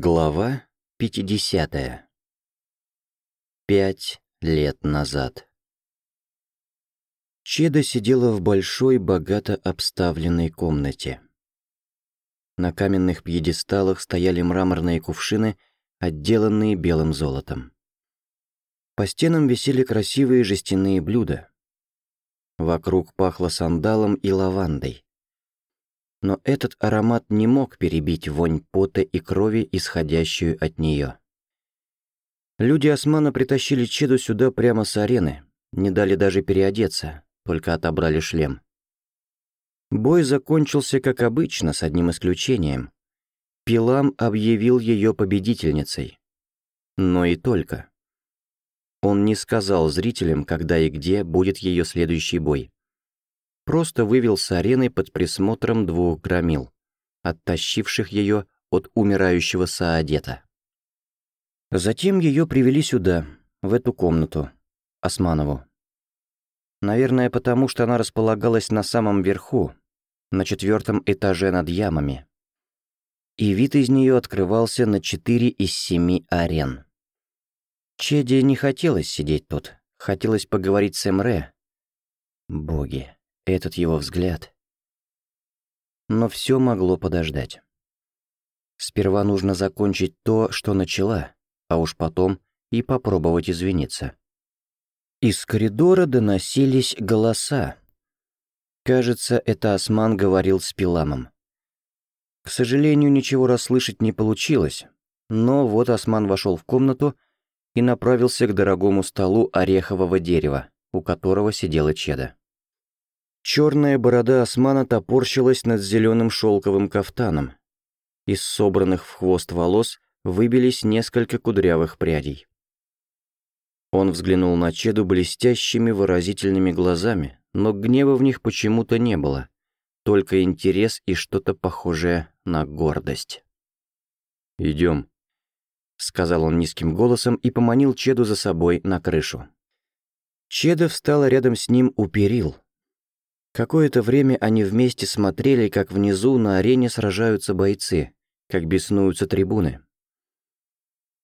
Глава 50. Пять лет назад. Чеда сидела в большой, богато обставленной комнате. На каменных пьедесталах стояли мраморные кувшины, отделанные белым золотом. По стенам висели красивые жестяные блюда. Вокруг пахло сандалом и лавандой но этот аромат не мог перебить вонь пота и крови, исходящую от нее. Люди Османа притащили Чеду сюда прямо с арены, не дали даже переодеться, только отобрали шлем. Бой закончился, как обычно, с одним исключением. Пилам объявил ее победительницей. Но и только. Он не сказал зрителям, когда и где будет ее следующий бой просто вывел с арены под присмотром двух громил, оттащивших ее от умирающего Саадета. Затем ее привели сюда, в эту комнату, Османову. Наверное, потому что она располагалась на самом верху, на четвертом этаже над ямами. И вид из нее открывался на четыре из семи арен. Чеди не хотелось сидеть тут, хотелось поговорить с Эмре. Боги этот его взгляд. Но все могло подождать. Сперва нужно закончить то, что начала, а уж потом и попробовать извиниться. Из коридора доносились голоса. Кажется, это Осман говорил с Пиламом. К сожалению, ничего расслышать не получилось, но вот Осман вошел в комнату и направился к дорогому столу орехового дерева, у которого сидела Чеда. Черная борода османа топорщилась над зеленым шелковым кафтаном. Из собранных в хвост волос выбились несколько кудрявых прядей. Он взглянул на Чеду блестящими выразительными глазами, но гнева в них почему-то не было, только интерес и что-то похожее на гордость. «Идем», — сказал он низким голосом и поманил Чеду за собой на крышу. Чеда встала рядом с ним у перил, Какое-то время они вместе смотрели, как внизу на арене сражаются бойцы, как беснуются трибуны.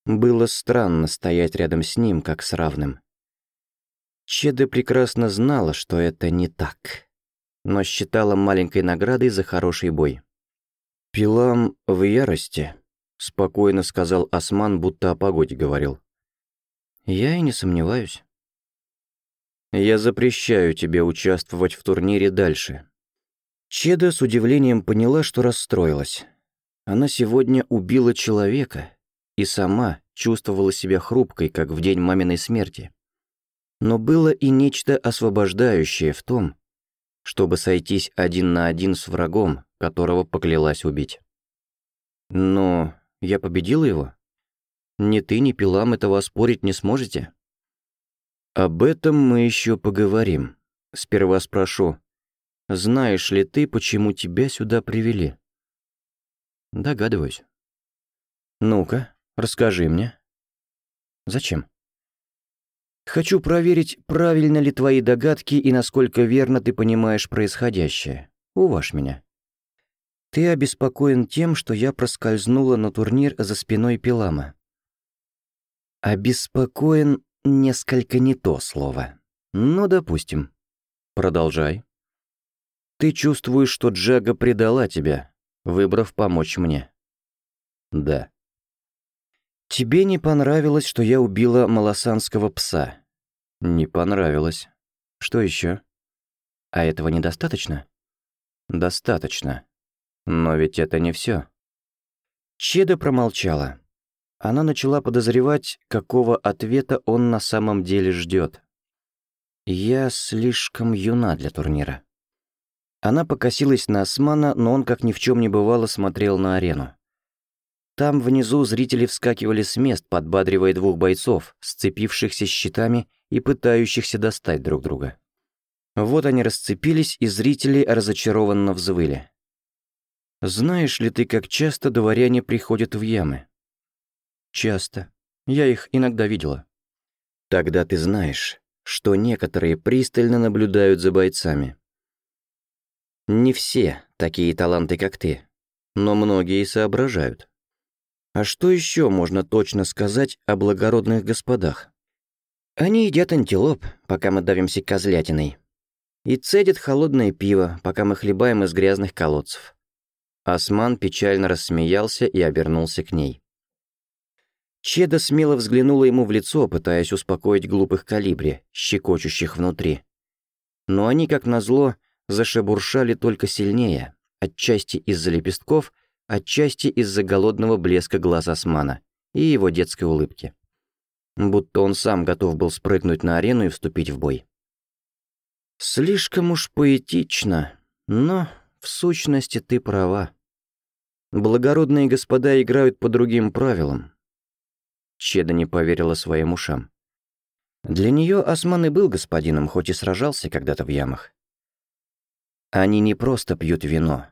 Было странно стоять рядом с ним, как с равным. Чеда прекрасно знала, что это не так, но считала маленькой наградой за хороший бой. «Пилам в ярости», — спокойно сказал Осман, будто о погоде говорил. «Я и не сомневаюсь». Я запрещаю тебе участвовать в турнире дальше». Чеда с удивлением поняла, что расстроилась. Она сегодня убила человека и сама чувствовала себя хрупкой, как в день маминой смерти. Но было и нечто освобождающее в том, чтобы сойтись один на один с врагом, которого поклялась убить. «Но я победила его? Ни ты, ни Пилам этого оспорить не сможете?» Об этом мы еще поговорим. Сперва спрошу, знаешь ли ты, почему тебя сюда привели? Догадываюсь. Ну-ка, расскажи мне. Зачем? Хочу проверить, правильно ли твои догадки и насколько верно ты понимаешь происходящее. Уважь меня. Ты обеспокоен тем, что я проскользнула на турнир за спиной Пилама. Обеспокоен Несколько не то слово. Ну, допустим. Продолжай. Ты чувствуешь, что Джага предала тебя, выбрав помочь мне. Да. Тебе не понравилось, что я убила малосанского пса. Не понравилось. Что еще? А этого недостаточно? Достаточно. Но ведь это не все. Чеда промолчала она начала подозревать, какого ответа он на самом деле ждет. «Я слишком юна для турнира». Она покосилась на Османа, но он, как ни в чем не бывало, смотрел на арену. Там внизу зрители вскакивали с мест, подбадривая двух бойцов, сцепившихся щитами и пытающихся достать друг друга. Вот они расцепились, и зрители разочарованно взвыли. «Знаешь ли ты, как часто дворяне приходят в ямы?» Часто. Я их иногда видела. Тогда ты знаешь, что некоторые пристально наблюдают за бойцами. Не все такие таланты, как ты, но многие соображают. А что еще можно точно сказать о благородных господах? Они едят антилоп, пока мы давимся козлятиной, и цедят холодное пиво, пока мы хлебаем из грязных колодцев. Осман печально рассмеялся и обернулся к ней. Чеда смело взглянула ему в лицо, пытаясь успокоить глупых калибри, щекочущих внутри. Но они, как назло, зашебуршали только сильнее, отчасти из-за лепестков, отчасти из-за голодного блеска глаз Османа и его детской улыбки. Будто он сам готов был спрыгнуть на арену и вступить в бой. «Слишком уж поэтично, но в сущности ты права. Благородные господа играют по другим правилам, Чеда не поверила своим ушам. Для нее Осман и был господином, хоть и сражался когда-то в ямах. Они не просто пьют вино.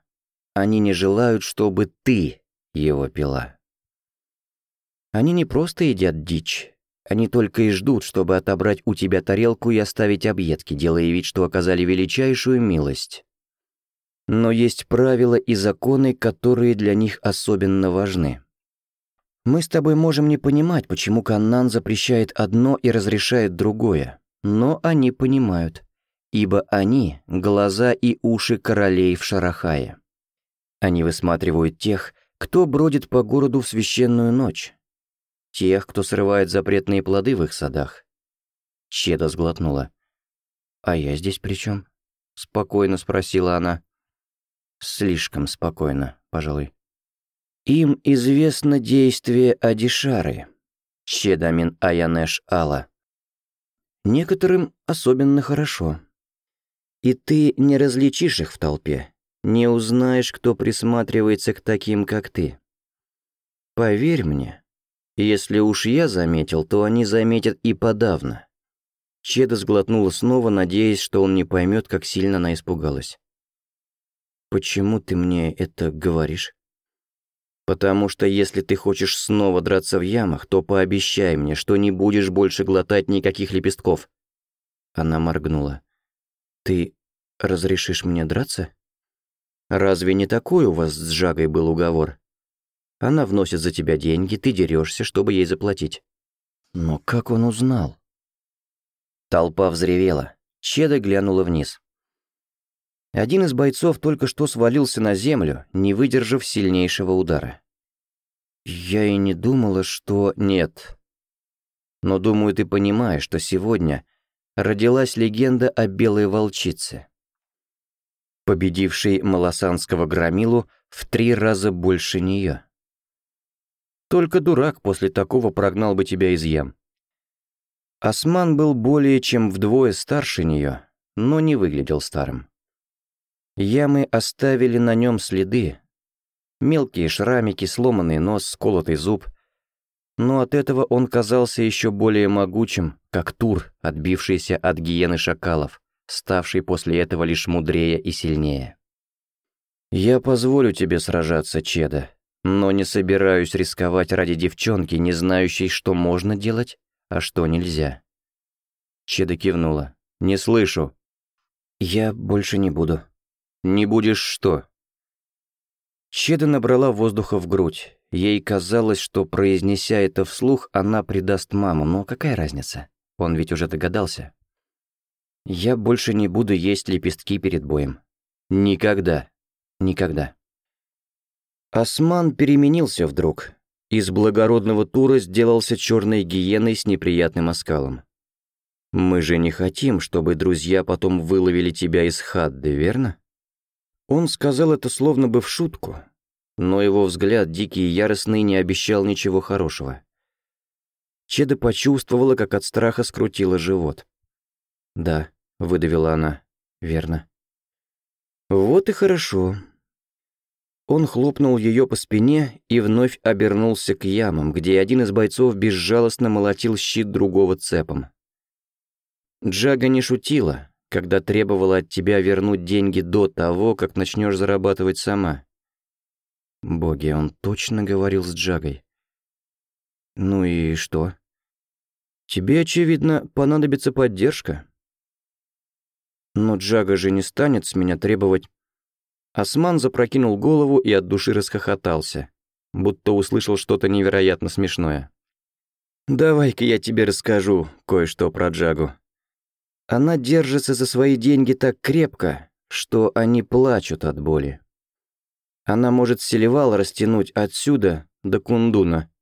Они не желают, чтобы ты его пила. Они не просто едят дичь. Они только и ждут, чтобы отобрать у тебя тарелку и оставить объедки, делая вид, что оказали величайшую милость. Но есть правила и законы, которые для них особенно важны. Мы с тобой можем не понимать, почему Каннан запрещает одно и разрешает другое, но они понимают, ибо они — глаза и уши королей в Шарахае. Они высматривают тех, кто бродит по городу в священную ночь, тех, кто срывает запретные плоды в их садах. Чеда сглотнула. «А я здесь при чем? спокойно спросила она. «Слишком спокойно, пожалуй». Им известно действие Адишары, Щедамин Аянеш Алла. Некоторым особенно хорошо. И ты не различишь их в толпе, не узнаешь, кто присматривается к таким, как ты. Поверь мне, если уж я заметил, то они заметят и подавно. Чеда сглотнула снова, надеясь, что он не поймет, как сильно она испугалась. «Почему ты мне это говоришь?» Потому что если ты хочешь снова драться в ямах, то пообещай мне, что не будешь больше глотать никаких лепестков». Она моргнула. «Ты разрешишь мне драться?» «Разве не такой у вас с Жагой был уговор? Она вносит за тебя деньги, ты дерешься, чтобы ей заплатить». «Но как он узнал?» Толпа взревела. Чеда глянула вниз. Один из бойцов только что свалился на землю, не выдержав сильнейшего удара. «Я и не думала, что нет. Но думаю, ты понимаешь, что сегодня родилась легенда о белой волчице, победившей малосанского громилу в три раза больше нее. Только дурак после такого прогнал бы тебя из ям». Осман был более чем вдвое старше нее, но не выглядел старым. Ямы оставили на нем следы. Мелкие шрамики, сломанный нос, сколотый зуб. Но от этого он казался еще более могучим, как Тур, отбившийся от гиены шакалов, ставший после этого лишь мудрее и сильнее. «Я позволю тебе сражаться, Чеда, но не собираюсь рисковать ради девчонки, не знающей, что можно делать, а что нельзя». Чеда кивнула. «Не слышу». «Я больше не буду», «Не будешь что?» Чеда набрала воздуха в грудь. Ей казалось, что, произнеся это вслух, она предаст маму, но какая разница? Он ведь уже догадался. «Я больше не буду есть лепестки перед боем. Никогда. Никогда». Осман переменился вдруг. Из благородного тура сделался черной гиеной с неприятным оскалом. «Мы же не хотим, чтобы друзья потом выловили тебя из хадды, верно?» Он сказал это словно бы в шутку, но его взгляд, дикий и яростный, не обещал ничего хорошего. Чеда почувствовала, как от страха скрутила живот. «Да», — выдавила она, — «верно». «Вот и хорошо». Он хлопнул ее по спине и вновь обернулся к ямам, где один из бойцов безжалостно молотил щит другого цепом. Джага не шутила, когда требовала от тебя вернуть деньги до того, как начнешь зарабатывать сама. Боги, он точно говорил с Джагой. Ну и что? Тебе, очевидно, понадобится поддержка. Но Джага же не станет с меня требовать. Осман запрокинул голову и от души расхохотался, будто услышал что-то невероятно смешное. «Давай-ка я тебе расскажу кое-что про Джагу», она держится за свои деньги так крепко, что они плачут от боли. Она может селевал растянуть отсюда до кундуна.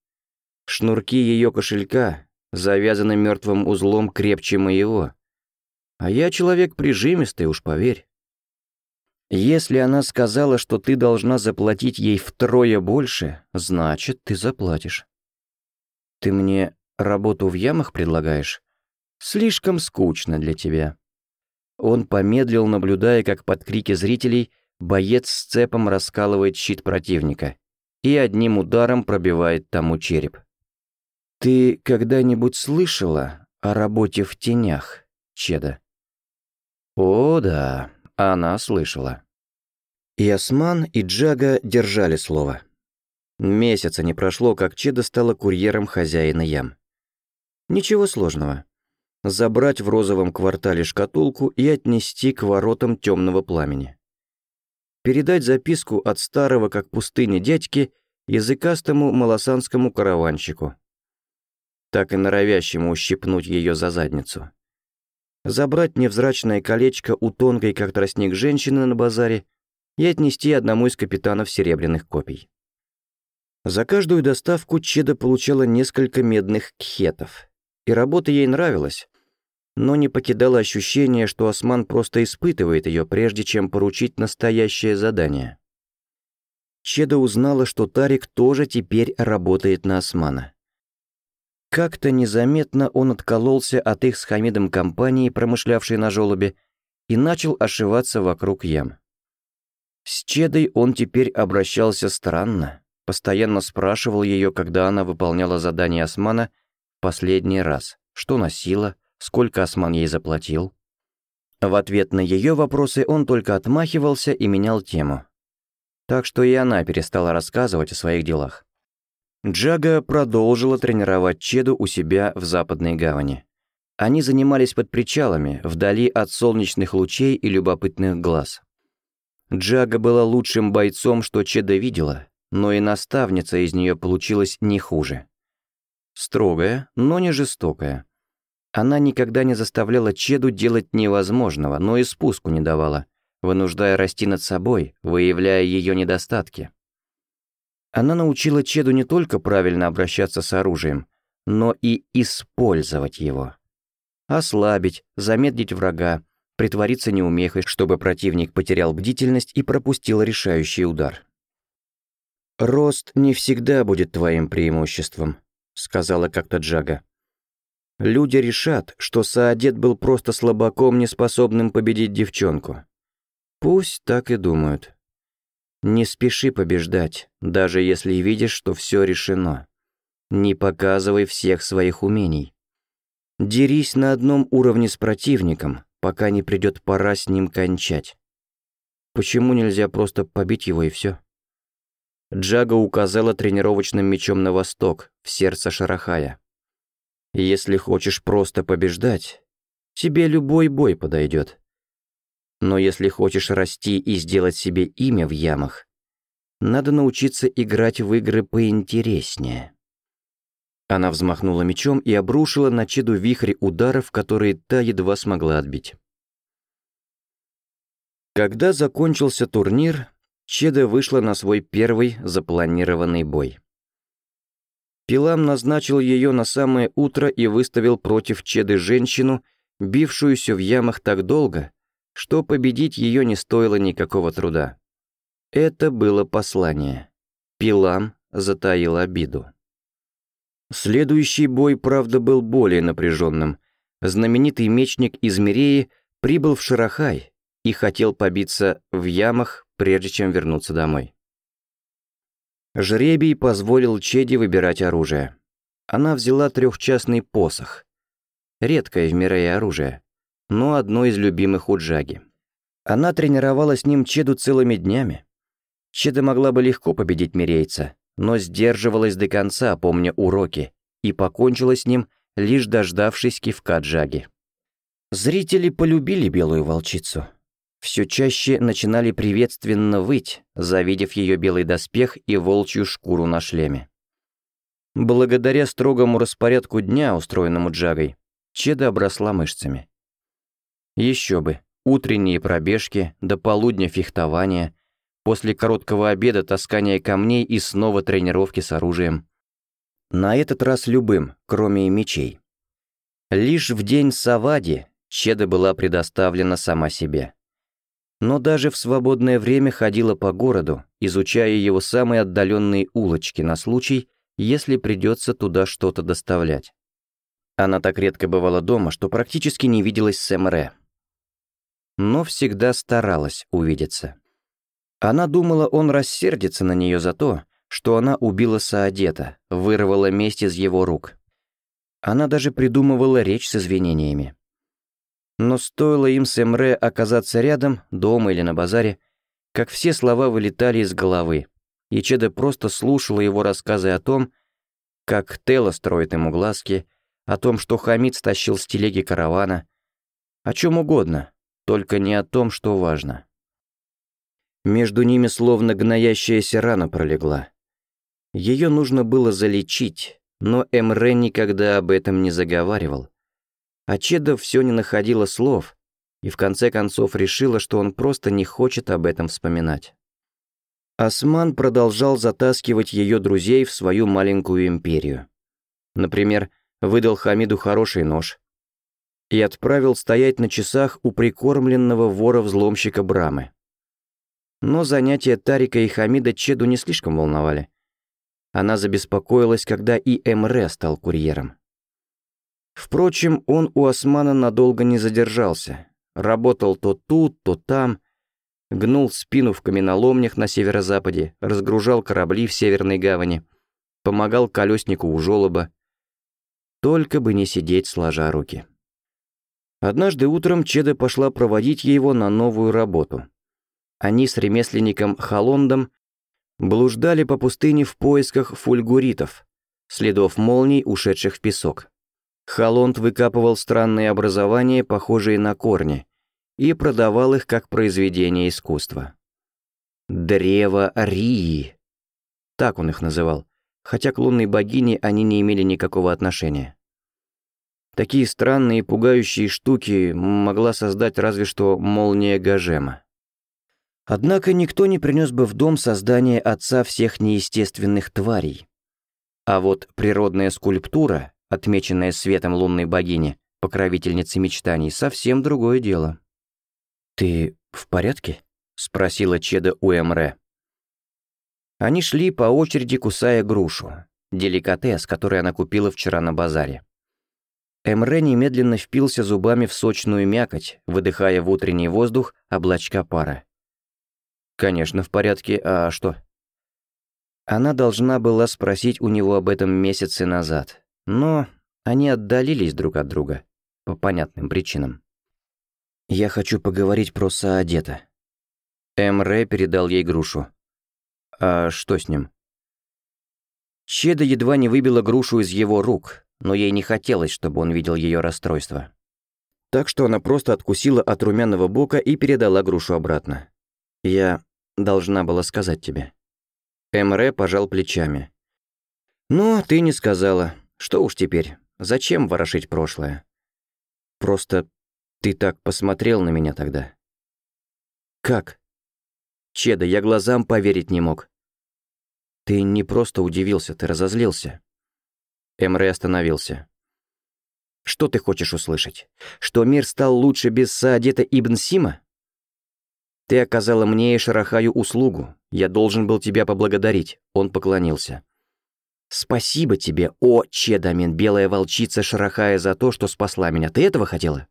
Шнурки ее кошелька завязаны мертвым узлом крепче моего. А я человек прижимистый, уж поверь. Если она сказала, что ты должна заплатить ей втрое больше, значит, ты заплатишь. Ты мне работу в ямах предлагаешь? Слишком скучно для тебя». Он помедлил, наблюдая, как под крики зрителей боец с цепом раскалывает щит противника и одним ударом пробивает тому череп. «Ты когда-нибудь слышала о работе в тенях, Чеда?» «О, да, она слышала». И Осман, и Джага держали слово. Месяца не прошло, как Чеда стала курьером хозяина ям. Ничего сложного забрать в розовом квартале шкатулку и отнести к воротам темного пламени. Передать записку от старого, как пустыни дядьки, языкастому малосанскому караванщику. Так и норовящему ущипнуть ее за задницу. Забрать невзрачное колечко у тонкой, как тростник, женщины на базаре и отнести одному из капитанов серебряных копий. За каждую доставку Чеда получала несколько медных кхетов. И работа ей нравилась, но не покидало ощущение, что Осман просто испытывает ее, прежде чем поручить настоящее задание. Чеда узнала, что Тарик тоже теперь работает на Османа. Как-то незаметно он откололся от их с Хамидом компании, промышлявшей на жёлобе, и начал ошиваться вокруг ям. С Чедой он теперь обращался странно, постоянно спрашивал ее, когда она выполняла задание Османа последний раз, что носила, Сколько Осман ей заплатил? В ответ на ее вопросы он только отмахивался и менял тему. Так что и она перестала рассказывать о своих делах. Джага продолжила тренировать Чеду у себя в Западной Гавани. Они занимались под причалами, вдали от солнечных лучей и любопытных глаз. Джага была лучшим бойцом, что Чеда видела, но и наставница из нее получилась не хуже. Строгая, но не жестокая. Она никогда не заставляла Чеду делать невозможного, но и спуску не давала, вынуждая расти над собой, выявляя ее недостатки. Она научила Чеду не только правильно обращаться с оружием, но и использовать его. Ослабить, замедлить врага, притвориться неумехой, чтобы противник потерял бдительность и пропустил решающий удар. «Рост не всегда будет твоим преимуществом», — сказала как-то Джага. Люди решат, что Саадет был просто слабаком, неспособным победить девчонку. Пусть так и думают. Не спеши побеждать, даже если видишь, что все решено. Не показывай всех своих умений. Дерись на одном уровне с противником, пока не придет пора с ним кончать. Почему нельзя просто побить его и все? Джага указала тренировочным мечом на восток, в сердце Шарахая. Если хочешь просто побеждать, тебе любой бой подойдет. Но если хочешь расти и сделать себе имя в ямах, надо научиться играть в игры поинтереснее. Она взмахнула мечом и обрушила на Чеду вихрь ударов, которые та едва смогла отбить. Когда закончился турнир, Чеда вышла на свой первый запланированный бой. Пилам назначил ее на самое утро и выставил против Чеды женщину, бившуюся в ямах так долго, что победить ее не стоило никакого труда. Это было послание. Пилам затаил обиду. Следующий бой, правда, был более напряженным. Знаменитый мечник из Миреи прибыл в Шарахай и хотел побиться в ямах, прежде чем вернуться домой. Жребий позволил Чеди выбирать оружие. Она взяла трехчастный посох. Редкое в мире оружие, но одно из любимых у Джаги. Она тренировала с ним Чеду целыми днями. Чеда могла бы легко победить Мирейца, но сдерживалась до конца, помня уроки, и покончила с ним, лишь дождавшись кивка Джаги. Зрители полюбили белую волчицу все чаще начинали приветственно выть, завидев ее белый доспех и волчью шкуру на шлеме. Благодаря строгому распорядку дня, устроенному Джагой, Чеда обросла мышцами. Еще бы, утренние пробежки, до полудня фехтования, после короткого обеда таскание камней и снова тренировки с оружием. На этот раз любым, кроме мечей. Лишь в день Савади Чеда была предоставлена сама себе но даже в свободное время ходила по городу, изучая его самые отдаленные улочки на случай, если придется туда что-то доставлять. Она так редко бывала дома, что практически не виделась с Эмре. Но всегда старалась увидеться. Она думала, он рассердится на нее за то, что она убила Саадета, вырвала месть из его рук. Она даже придумывала речь с извинениями. Но стоило им с Эмре оказаться рядом, дома или на базаре, как все слова вылетали из головы. Ечеда просто слушала его рассказы о том, как Тело строит ему глазки, о том, что Хамид стащил с телеги каравана, о чем угодно, только не о том, что важно. Между ними словно гноящаяся рана пролегла. Ее нужно было залечить, но Эмре никогда об этом не заговаривал а Чеда все не находила слов и в конце концов решила, что он просто не хочет об этом вспоминать. Осман продолжал затаскивать ее друзей в свою маленькую империю. Например, выдал Хамиду хороший нож и отправил стоять на часах у прикормленного вора-взломщика Брамы. Но занятия Тарика и Хамида Чеду не слишком волновали. Она забеспокоилась, когда и Эмре стал курьером. Впрочем, он у османа надолго не задержался. Работал то тут, то там, гнул спину в каменоломнях на северо-западе, разгружал корабли в Северной гавани, помогал колеснику у жолоба, Только бы не сидеть сложа руки. Однажды утром Чеда пошла проводить его на новую работу. Они с ремесленником Халондом блуждали по пустыне в поисках фульгуритов, следов молний, ушедших в песок. Халонт выкапывал странные образования, похожие на корни, и продавал их как произведение искусства. «Древо Рии», так он их называл, хотя к лунной богине они не имели никакого отношения. Такие странные и пугающие штуки могла создать разве что молния Гажема. Однако никто не принес бы в дом создание отца всех неестественных тварей. А вот природная скульптура отмеченная светом лунной богини, покровительницы мечтаний, совсем другое дело. «Ты в порядке?» — спросила Чеда у Эмре. Они шли по очереди, кусая грушу, деликатес, который она купила вчера на базаре. Эмре немедленно впился зубами в сочную мякоть, выдыхая в утренний воздух облачка пара. «Конечно, в порядке, а что?» Она должна была спросить у него об этом месяце назад. Но они отдалились друг от друга, по понятным причинам. «Я хочу поговорить про Саадета». Эмре передал ей грушу. «А что с ним?» Чеда едва не выбила грушу из его рук, но ей не хотелось, чтобы он видел ее расстройство. Так что она просто откусила от румяного бока и передала грушу обратно. «Я должна была сказать тебе». Эмре пожал плечами. «Но ты не сказала. Что уж теперь, зачем ворошить прошлое? Просто ты так посмотрел на меня тогда. Как? Чеда, я глазам поверить не мог. Ты не просто удивился, ты разозлился. Эмре остановился. Что ты хочешь услышать? Что мир стал лучше без Саадета Ибн Сима? Ты оказала мне и Шарахаю услугу. Я должен был тебя поблагодарить. Он поклонился. «Спасибо тебе, о, Чедамин, белая волчица Шарахая, за то, что спасла меня. Ты этого хотела?»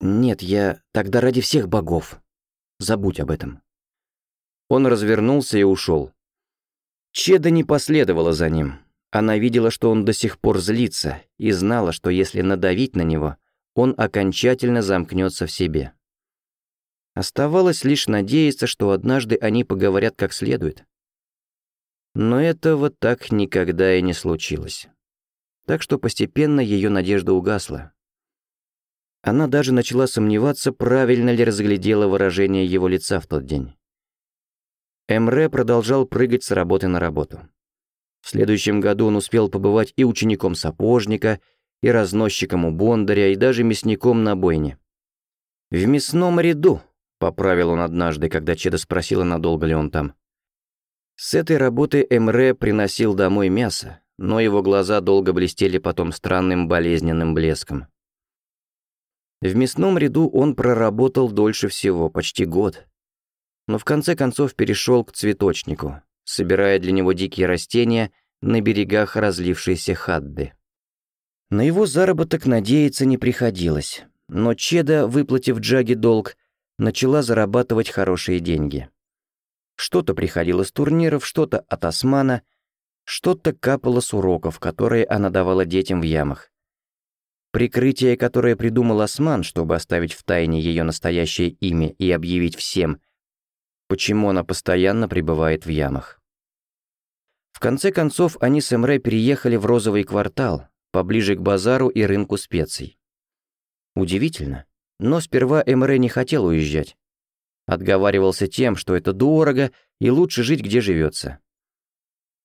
«Нет, я... Тогда ради всех богов. Забудь об этом». Он развернулся и ушел. Чеда не последовала за ним. Она видела, что он до сих пор злится, и знала, что если надавить на него, он окончательно замкнется в себе. Оставалось лишь надеяться, что однажды они поговорят как следует. Но этого так никогда и не случилось. Так что постепенно ее надежда угасла. Она даже начала сомневаться, правильно ли разглядела выражение его лица в тот день. Эмре продолжал прыгать с работы на работу. В следующем году он успел побывать и учеником сапожника, и разносчиком у бондаря, и даже мясником на бойне. «В мясном ряду», — поправил он однажды, когда Чеда спросила, надолго ли он там. С этой работы Эмре приносил домой мясо, но его глаза долго блестели потом странным болезненным блеском. В мясном ряду он проработал дольше всего, почти год. Но в конце концов перешел к цветочнику, собирая для него дикие растения на берегах разлившейся Хадды. На его заработок надеяться не приходилось, но Чеда, выплатив Джаги долг, начала зарабатывать хорошие деньги. Что-то приходило с турниров, что-то от османа, что-то капало с уроков, которые она давала детям в ямах. Прикрытие, которое придумал осман, чтобы оставить в тайне ее настоящее имя и объявить всем, почему она постоянно пребывает в ямах. В конце концов, они с Эмре переехали в розовый квартал, поближе к базару и рынку специй. Удивительно, но сперва Эмре не хотел уезжать. Отговаривался тем, что это дорого и лучше жить, где живется.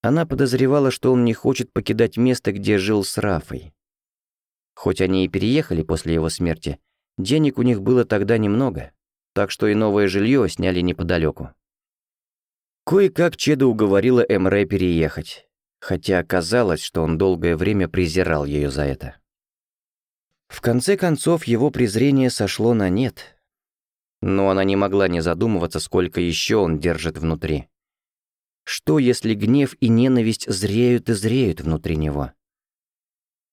Она подозревала, что он не хочет покидать место, где жил с Рафой. Хоть они и переехали после его смерти, денег у них было тогда немного, так что и новое жилье сняли неподалеку. Кое-как Чеда уговорила Эмре переехать, хотя оказалось, что он долгое время презирал ее за это. В конце концов, его презрение сошло на нет — но она не могла не задумываться, сколько еще он держит внутри. Что, если гнев и ненависть зреют и зреют внутри него?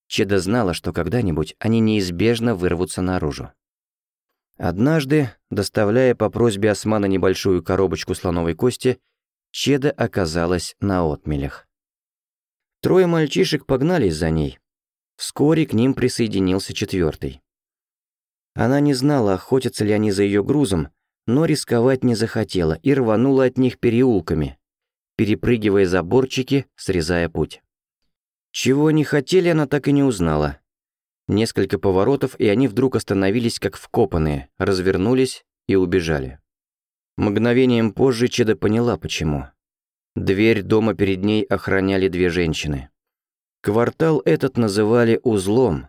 Чеда знала, что когда-нибудь они неизбежно вырвутся наружу. Однажды, доставляя по просьбе Османа небольшую коробочку слоновой кости, Чеда оказалась на отмелях. Трое мальчишек погнались за ней. Вскоре к ним присоединился четвертый. Она не знала, охотятся ли они за ее грузом, но рисковать не захотела и рванула от них переулками, перепрыгивая заборчики, срезая путь. Чего они хотели, она так и не узнала. Несколько поворотов, и они вдруг остановились как вкопанные, развернулись и убежали. Мгновением позже Чеда поняла, почему. Дверь дома перед ней охраняли две женщины. Квартал этот называли «узлом»,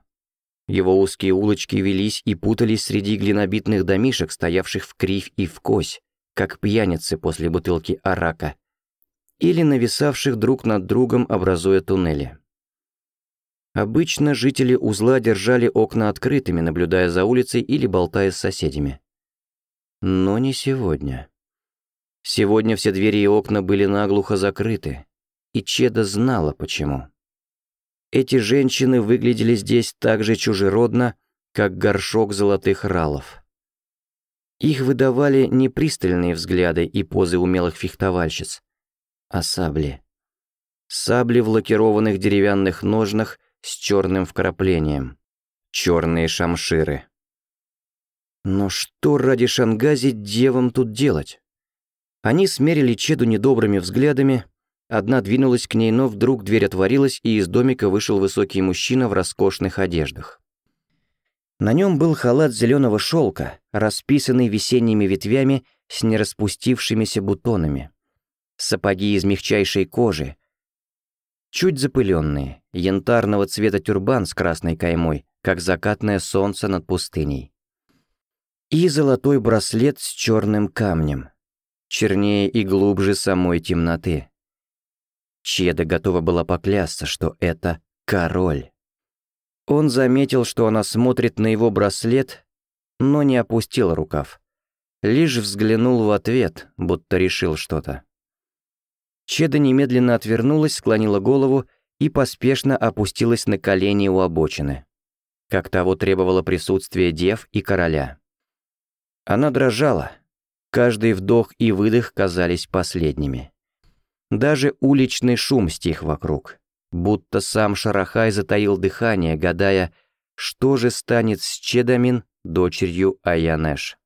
его узкие улочки велись и путались среди глинобитных домишек, стоявших в кривь и в кось, как пьяницы после бутылки арака, или нависавших друг над другом, образуя туннели. Обычно жители узла держали окна открытыми, наблюдая за улицей или болтая с соседями. Но не сегодня. Сегодня все двери и окна были наглухо закрыты, и Чеда знала почему эти женщины выглядели здесь так же чужеродно, как горшок золотых ралов. Их выдавали не пристальные взгляды и позы умелых фехтовальщиц, а сабли. Сабли в лакированных деревянных ножнах с черным вкраплением. Черные шамширы. Но что ради Шангази девам тут делать? Они смерили Чеду недобрыми взглядами, Одна двинулась к ней, но вдруг дверь отворилась, и из домика вышел высокий мужчина в роскошных одеждах. На нем был халат зеленого шелка, расписанный весенними ветвями с нераспустившимися бутонами. Сапоги из мягчайшей кожи, чуть запыленные, янтарного цвета тюрбан с красной каймой, как закатное солнце над пустыней. И золотой браслет с черным камнем, чернее и глубже самой темноты. Чеда готова была поклясться, что это король. Он заметил, что она смотрит на его браслет, но не опустил рукав. Лишь взглянул в ответ, будто решил что-то. Чеда немедленно отвернулась, склонила голову и поспешно опустилась на колени у обочины, как того требовало присутствие дев и короля. Она дрожала, каждый вдох и выдох казались последними. Даже уличный шум стих вокруг. Будто сам Шарахай затаил дыхание, гадая, что же станет с Чедамин, дочерью Аянеш.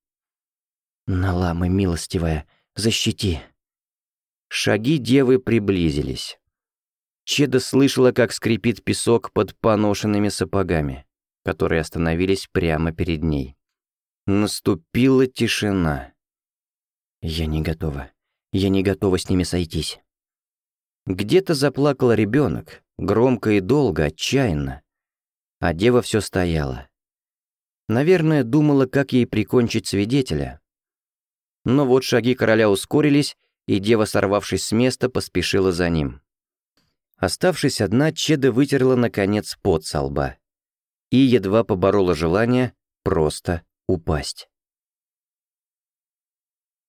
«Налама милостивая, защити!» Шаги девы приблизились. Чеда слышала, как скрипит песок под поношенными сапогами, которые остановились прямо перед ней. Наступила тишина. «Я не готова. Я не готова с ними сойтись». Где-то заплакал ребенок, громко и долго, отчаянно. А дева все стояла. Наверное, думала, как ей прикончить свидетеля. Но вот шаги короля ускорились, и дева, сорвавшись с места, поспешила за ним. Оставшись одна, Чеда вытерла, наконец, пот со лба. И едва поборола желание просто упасть.